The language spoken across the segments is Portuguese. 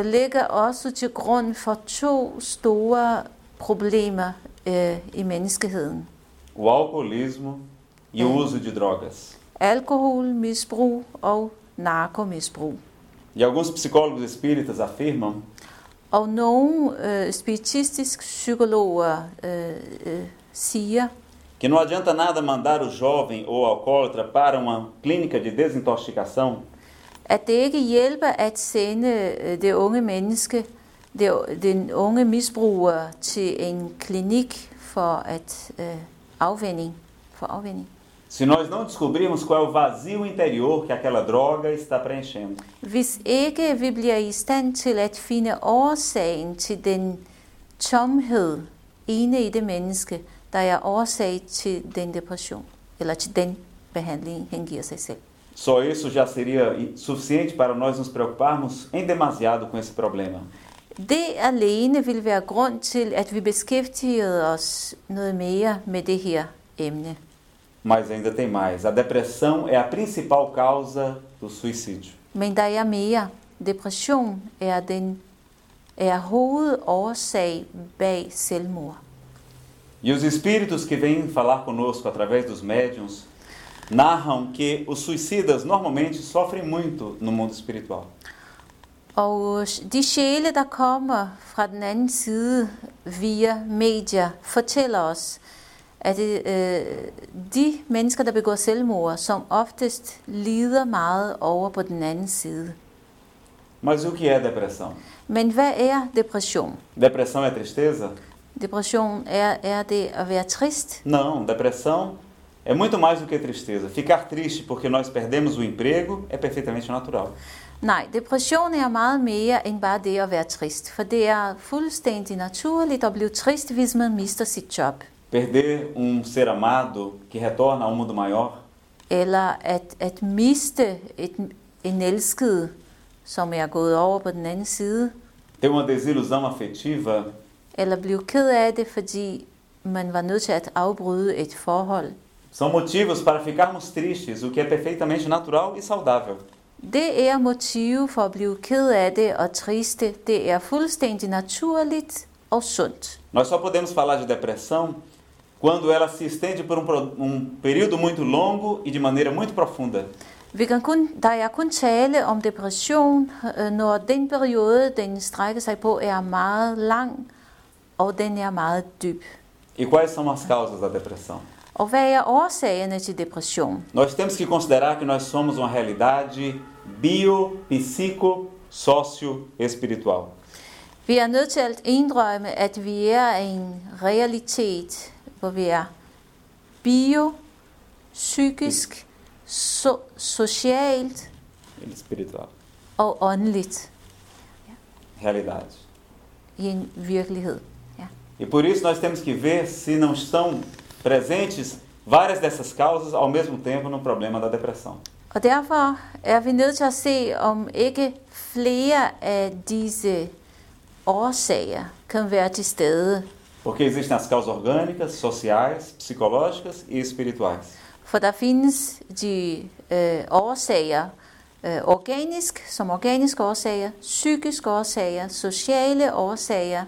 ligger også til grund for to store problemer øh, i menneskeheden. O alcoolismo e o uso de drogas. Alkoholmisbrug og narkomisbrug. E alguns psicólogos espíritas afirmam Og nogle øh, spiritistiske psykologer øh, siger, que não adianta nada mandar o jovem ou alcoólatra para uma clínica de desintoxicação at det ikke hjælper at sende øh, det unge menneske, det, den unge misbruger til en klinik for at øh, afvending, for afvending. se nós não descobrirmos qual é o vazio interior que aquela droga está preenchendo. Hvis ikke vi bliver i stand til at finde årsagen til den tomhed inde i det menneske, der er årsag til den depression, eller til den behandling, han giver sig selv. Só isso já seria suficiente para nós nos preocuparmos em demasiado com esse problema. Det alene vil være grund til, at vi beskæftigede os noget mere med det her emne. Mas ainda tem mais. A depressão é a principal causa do suicídio. Men der er mere. Depression er den er hovedårsag bag selvmord. E os espíritos que vêm falar conosco através dos médiums narram que os suicidas normalmente sofrem muito no mundo espiritual. Og de sjæle, der kommer fra den anden side via medier, fortæller os, at det, øh, de mennesker, der begår selvmord, som oftest lider meget over på den anden side. Mas o que é depressão? Men hvad er depression? Depressão é tristeza? Depression er, er det at være trist? Não, depressão é muito mais do que tristeza. Ficar triste porque nós perdemos o emprego é perfeitamente natural. Nej, depression er meget mere end bare det at være trist, for det er fuldstændig naturligt at blive trist, hvis man mister sit job. Perder um ser amado que retorna ao mundo maior, Eller at, at miste et, en elsket, som er gået over på den anden side. ter uma desilusão afetiva, Eller blive ked af det, fordi man var nødt til at afbryde et forhold. São motivos para ficarmos tristes, o que é perfeitamente natural e saudável. Det er motiv for at blive ked af det og triste. Det er fuldstændig naturligt og sundt. Nós só podemos falar de depressão quando ela se estende por um, um período muito longo e de maneira muito profunda. Vi kan kun, der er kun tale om depression, øh, når den periode, den strækker sig på, er meget lang, og den er meget dyb. E quais são as causas da depressão? Årsagerne til depression? Nós temos que considerar que nós somos uma realidade bio, psico, sócio espiritual. Vi er nødt til at indrømme, at vi er en realitet, hvor vi er bio, psykisk, so, socialt Espiritual. og åndeligt Realidade. i en virkelighed. Ja. E por isso nós temos que ver se não estão presentes várias dessas causas ao mesmo tempo no problema da depressão. Og derfor er vi nødt til at se, om ikke flere af disse årsager kan være til stede. Porque existem as causas orgânicas, sociais, psicológicas e espirituais. For der findes de øh, årsager, øh, organisk, som organiske årsager, psykiske årsager, sociale årsager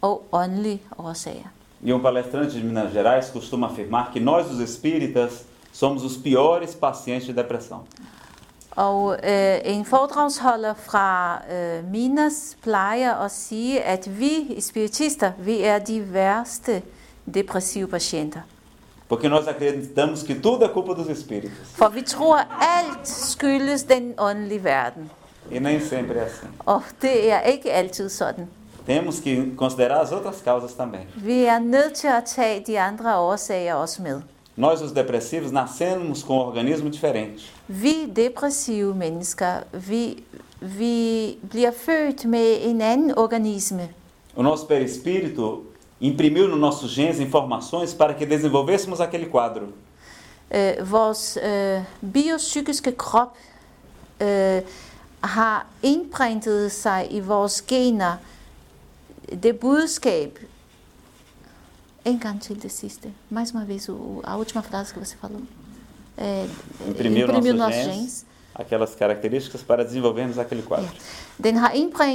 og åndelige årsager. E um palestrante de Minas Gerais costuma afirmar que nós, os espíritas, somos os piores pacientes de depressão. Og øh, en foredragsholder fra øh, Minas plejer at sige, at vi spiritister, vi er de værste depressive patienter. Porque nós acreditamos que tudo é culpa dos espíritos. For vi tror, alt skyldes den åndelige verden. E nem sempre é assim. Og det er ikke altid sådan. Temos que considerar as outras causas também. Vi er nødt til at tage de andre årsager også med. Nós, os depressivos, nascemos com um organismo diferente. Vi depressive mennesker, vi, vi bliver født med en anden organisme. O nosso perispírito imprimiu nos nossos genes informações para que desenvolvêssemos aquele quadro. Øh, vores øh, biopsykiske krop øh, har indprintet sig i vores gener det budskab. En gang til det sidste. Mais uma vez, o, a última frase que você falou. É, Imprimiu nossos nossos genes. genes. aquelas características para desenvolvermos aquele quadro. Den har indbringet